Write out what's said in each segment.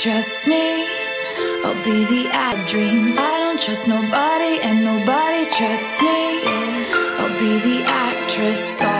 trust me. I'll be the ad dreams. I don't trust nobody, and nobody trusts me. I'll be the actress starring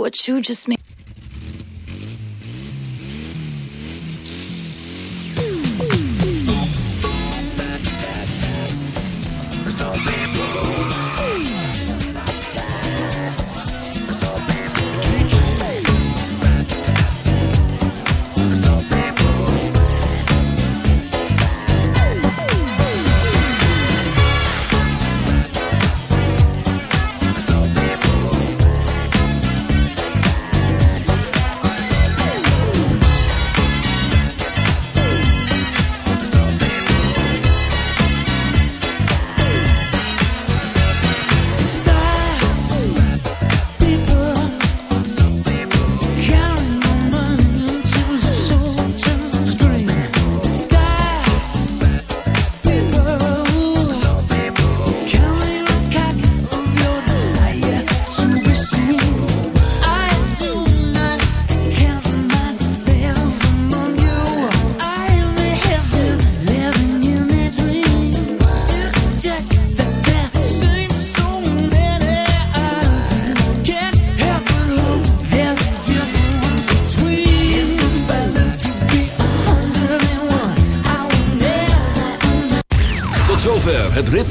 What you just made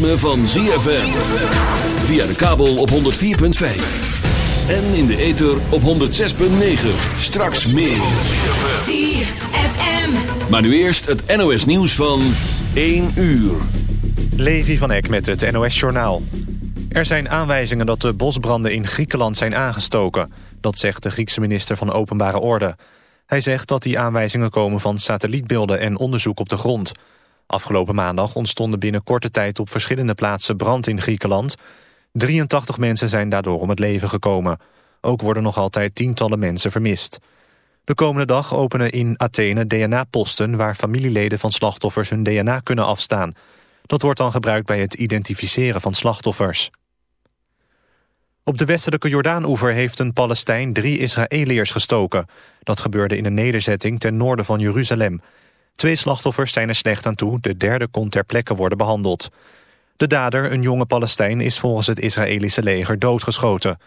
ritme van ZFM. Via de kabel op 104.5. En in de ether op 106.9. Straks meer. ZFM. Maar nu eerst het NOS nieuws van 1 uur. Levi van Eck met het NOS-journaal. Er zijn aanwijzingen dat de bosbranden in Griekenland zijn aangestoken. Dat zegt de Griekse minister van Openbare Orde. Hij zegt dat die aanwijzingen komen van satellietbeelden en onderzoek op de grond. Afgelopen maandag ontstonden binnen korte tijd op verschillende plaatsen brand in Griekenland. 83 mensen zijn daardoor om het leven gekomen. Ook worden nog altijd tientallen mensen vermist. De komende dag openen in Athene DNA-posten... waar familieleden van slachtoffers hun DNA kunnen afstaan. Dat wordt dan gebruikt bij het identificeren van slachtoffers. Op de westelijke Jordaan-oever heeft een Palestijn drie Israëliërs gestoken. Dat gebeurde in een nederzetting ten noorden van Jeruzalem. Twee slachtoffers zijn er slecht aan toe, de derde kon ter plekke worden behandeld. De dader, een jonge Palestijn, is volgens het Israëlische leger doodgeschoten.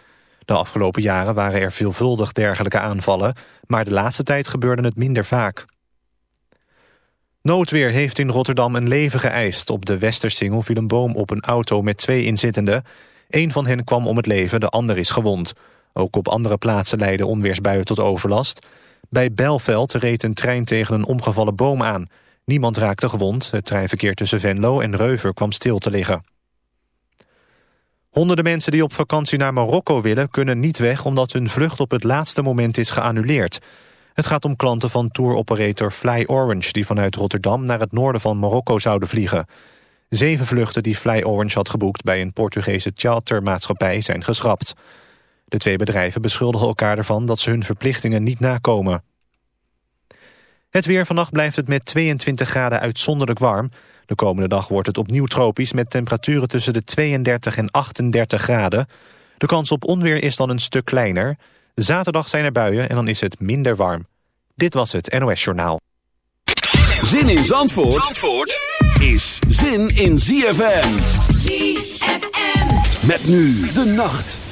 De afgelopen jaren waren er veelvuldig dergelijke aanvallen... maar de laatste tijd gebeurde het minder vaak. Noodweer heeft in Rotterdam een leven geëist. Op de Westersingel viel een boom op een auto met twee inzittenden. Eén van hen kwam om het leven, de ander is gewond. Ook op andere plaatsen leidden onweersbuien tot overlast. Bij Bijlveld reed een trein tegen een omgevallen boom aan. Niemand raakte gewond. Het treinverkeer tussen Venlo en Reuver kwam stil te liggen. Honderden mensen die op vakantie naar Marokko willen... kunnen niet weg omdat hun vlucht op het laatste moment is geannuleerd. Het gaat om klanten van touroperator Fly Orange... die vanuit Rotterdam naar het noorden van Marokko zouden vliegen. Zeven vluchten die Fly Orange had geboekt... bij een Portugese chartermaatschappij zijn geschrapt. De twee bedrijven beschuldigen elkaar ervan dat ze hun verplichtingen niet nakomen. Het weer vannacht blijft het met 22 graden uitzonderlijk warm. De komende dag wordt het opnieuw tropisch met temperaturen tussen de 32 en 38 graden. De kans op onweer is dan een stuk kleiner. Zaterdag zijn er buien en dan is het minder warm. Dit was het NOS Journaal. Zin in Zandvoort, Zandvoort is zin in ZFM. ZFM. Met nu de nacht.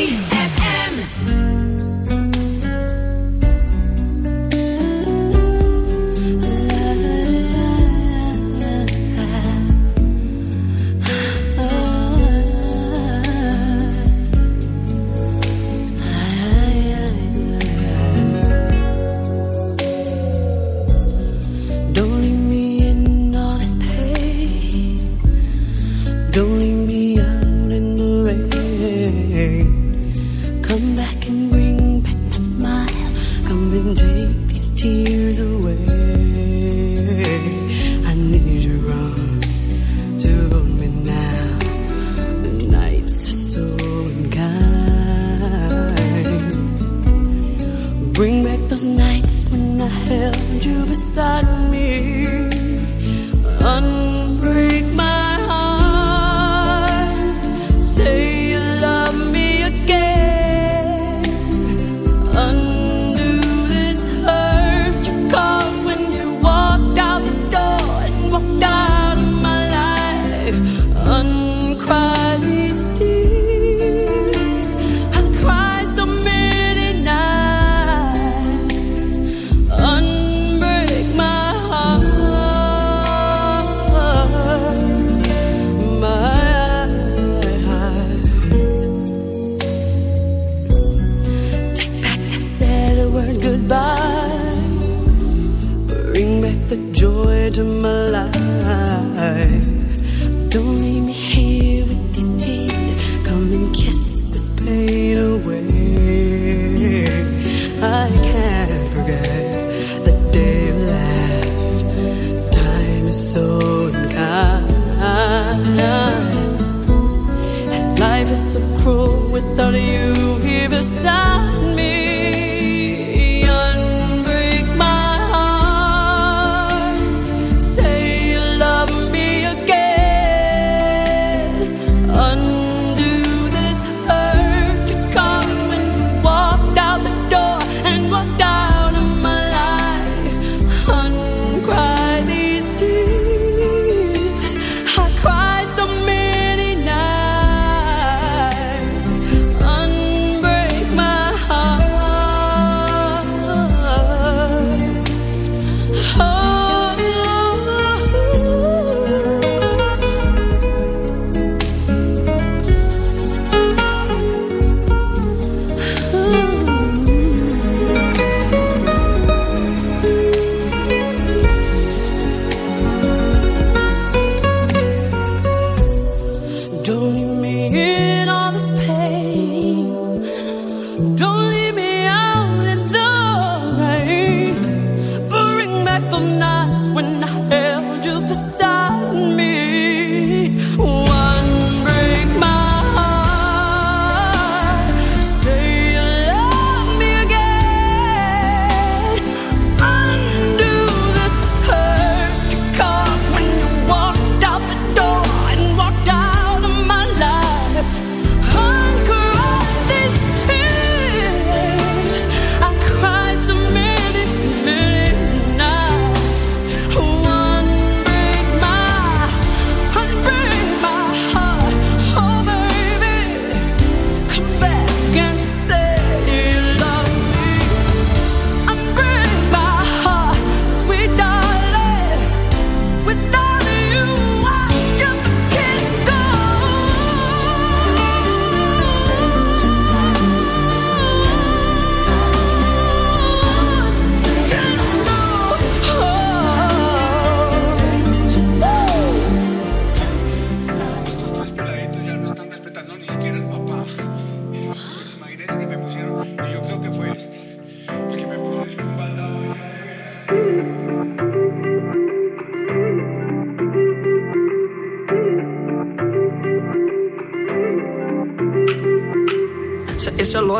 Don't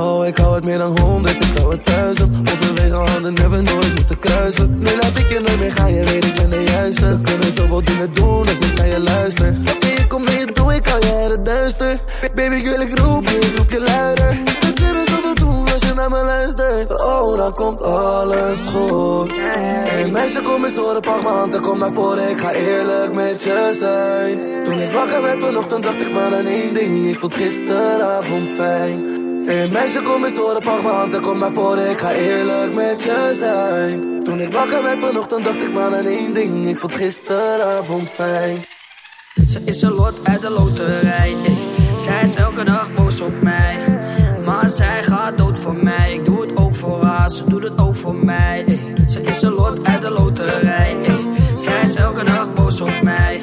Oh, ik hou het meer dan honderd, ik hou het duizend. Onze wegen hadden never nooit moeten kruisen. Nu laat ik je nooit meer gaan, je weet ik ben de juiste. We kunnen zoveel dingen doen als ik naar je luister. Oké, ik kom je toe, ik uit het duister. Baby, ik wil ik roep je, ik roep je luider. We kunnen zoveel doen als je naar me luistert. Oh, dan komt alles goed. Hey meisje, kom eens horen, pak m'n hand en kom naar voren. Ik ga eerlijk met je zijn. Toen ik wakker werd vanochtend, dacht ik maar aan één ding. Ik vond gisteravond fijn. Hey meisje, kom eens horen, pak m'n hand en kom naar voren. Ik ga eerlijk met je zijn. Toen ik wakker werd vanochtend, dacht ik maar aan één ding. Ik vond gisteravond fijn. Ze is een lot uit de loterij. Zij is elke dag boos op mij. Maar zij gaat dood voor mij. Ik doe het ook voor haar, ze doet het ook voor mij. ey. Ze is een lot uit de loterij. Zij is elke dag boos op mij.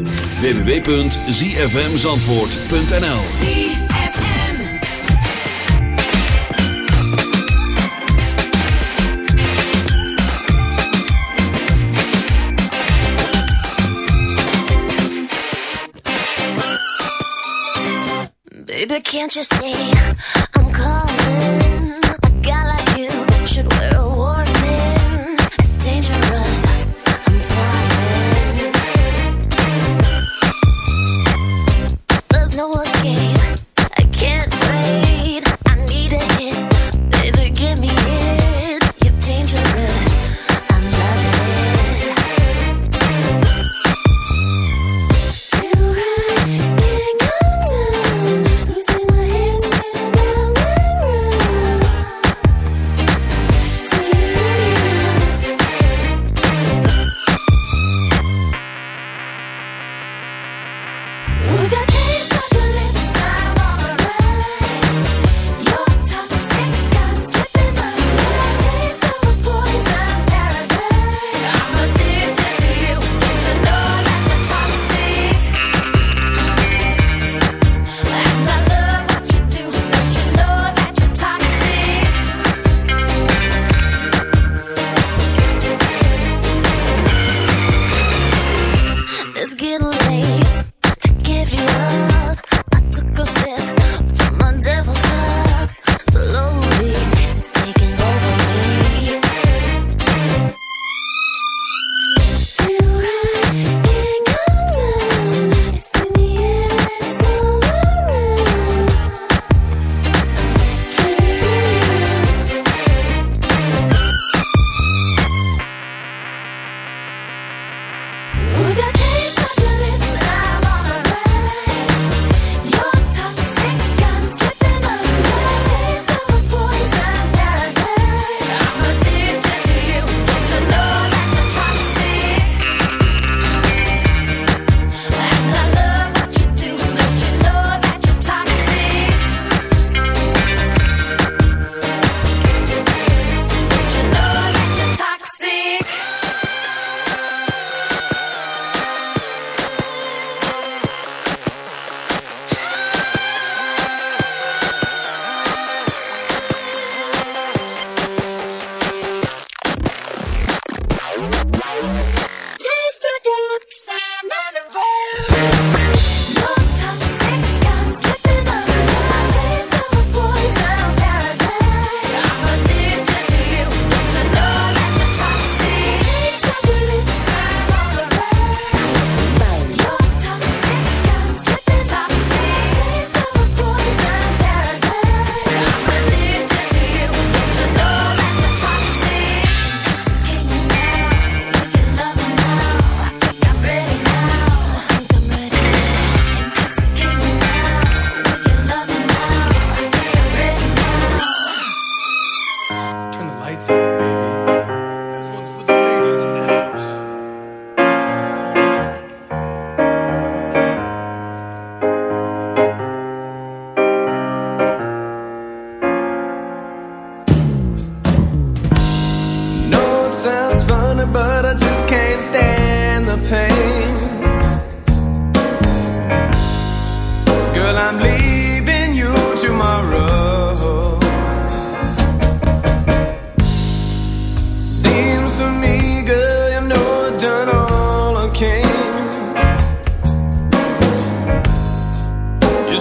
www.zfmzandvoort.nl Baby, can't you see I'm calling? A guy like you should wear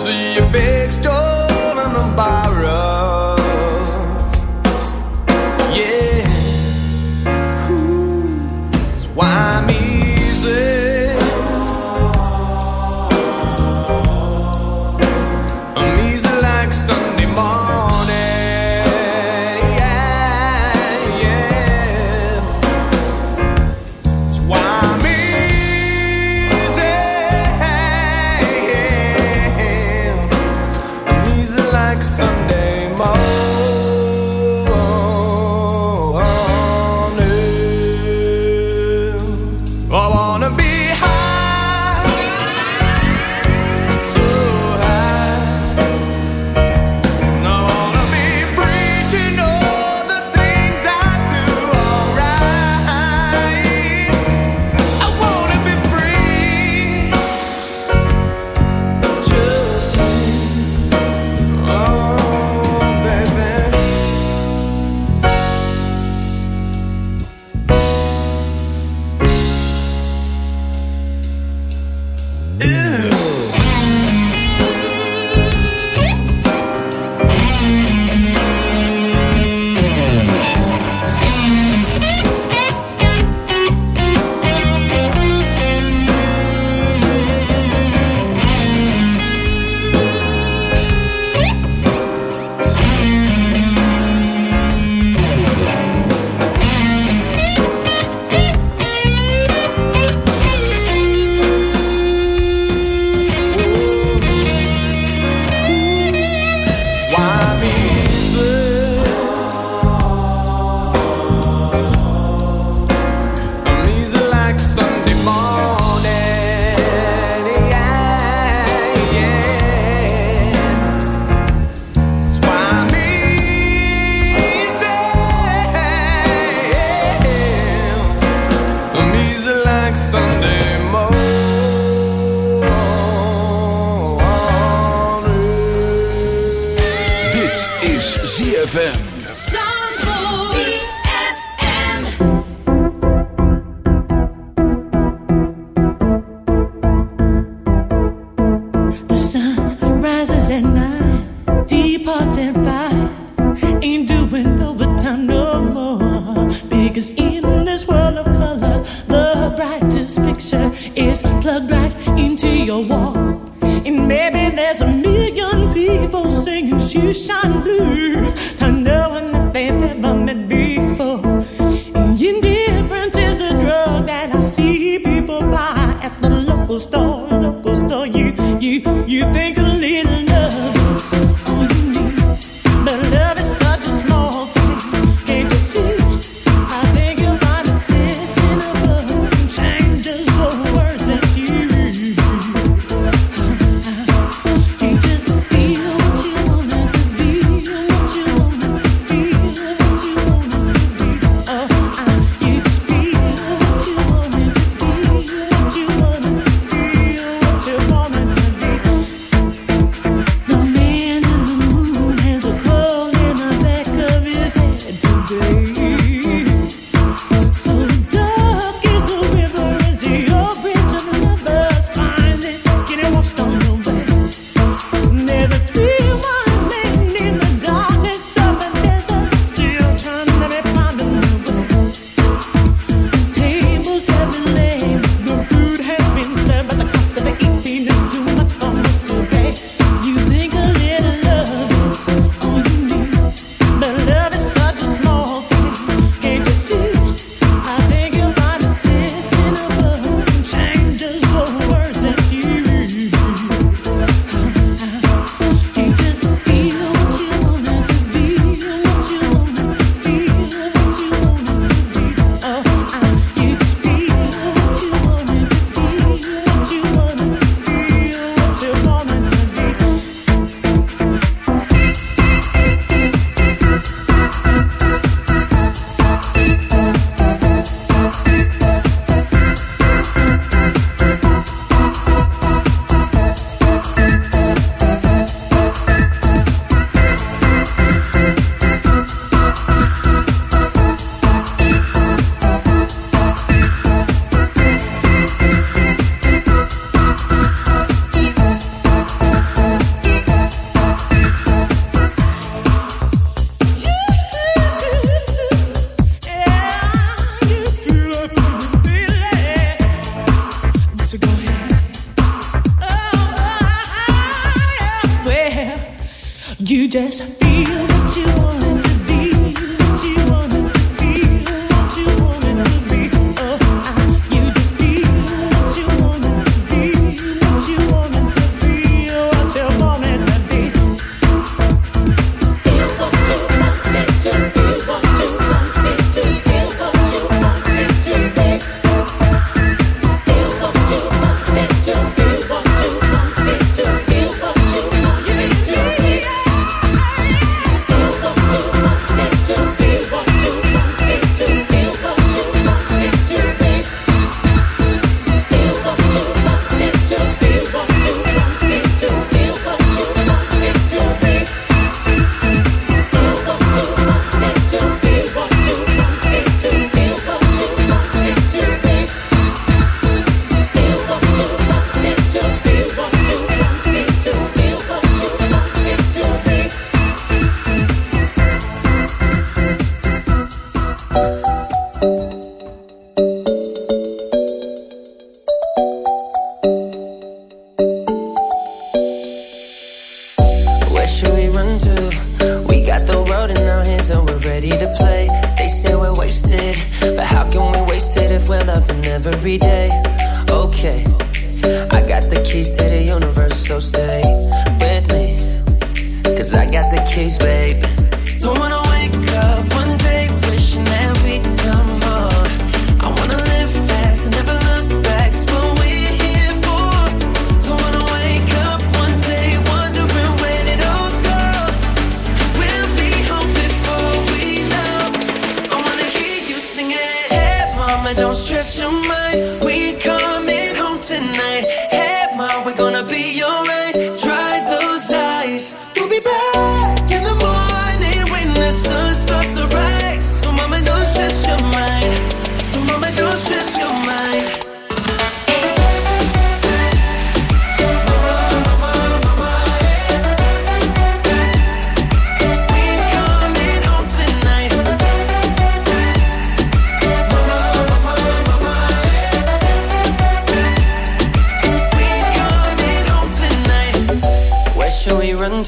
so a big story.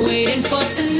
Waiting for tonight.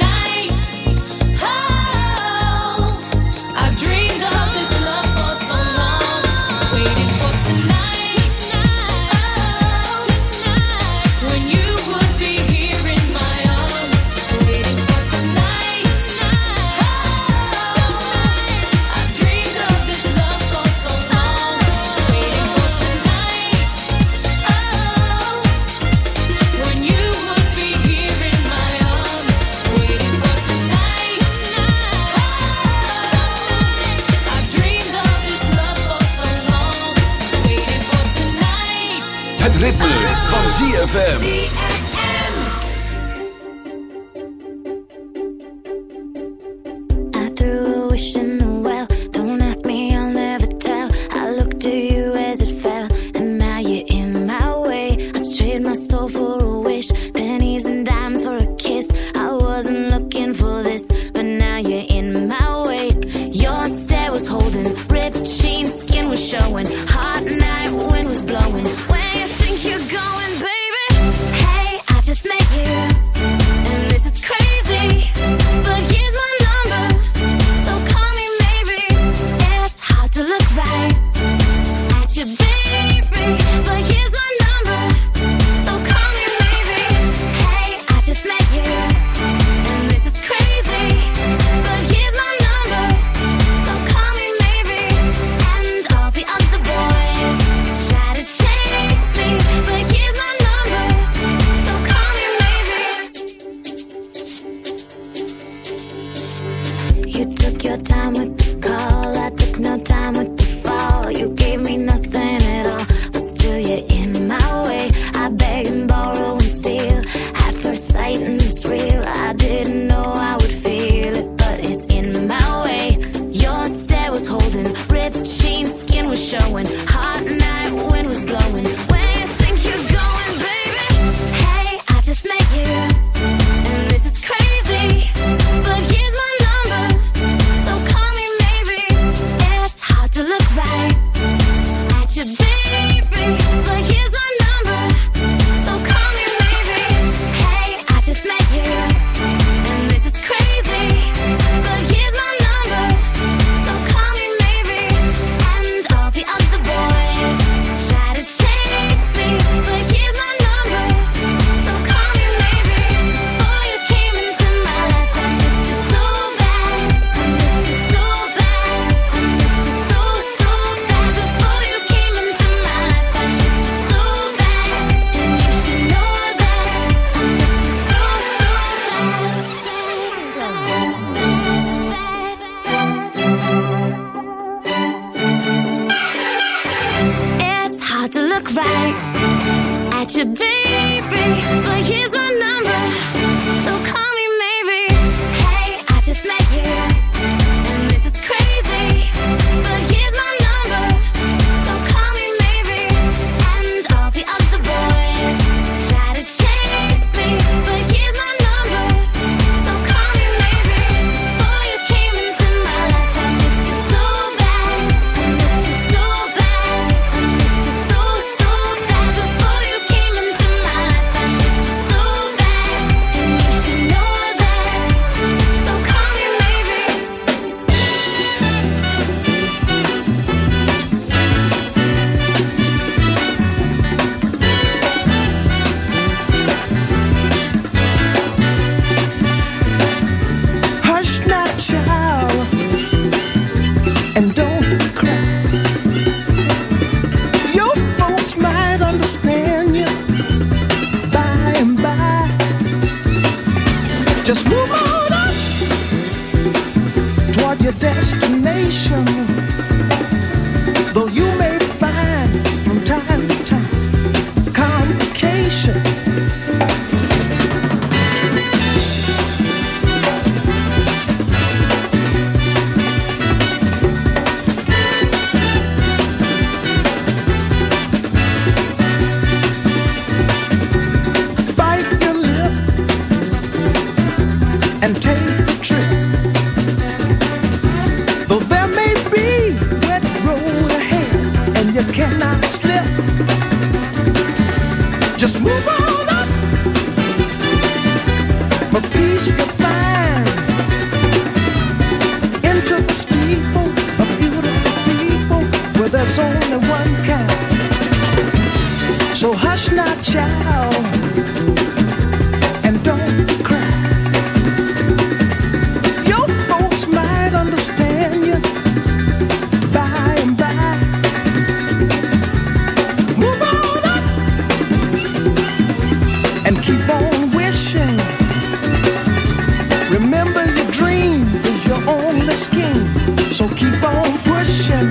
So keep on pushing.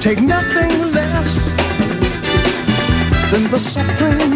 Take nothing less than the supreme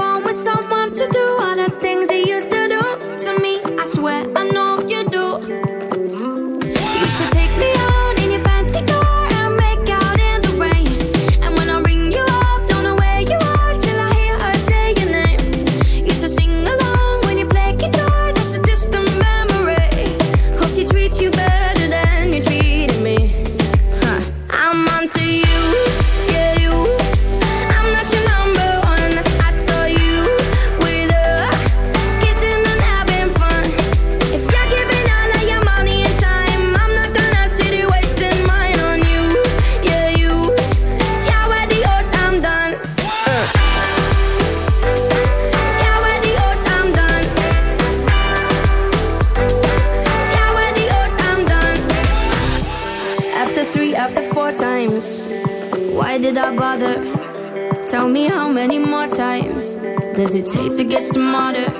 smarter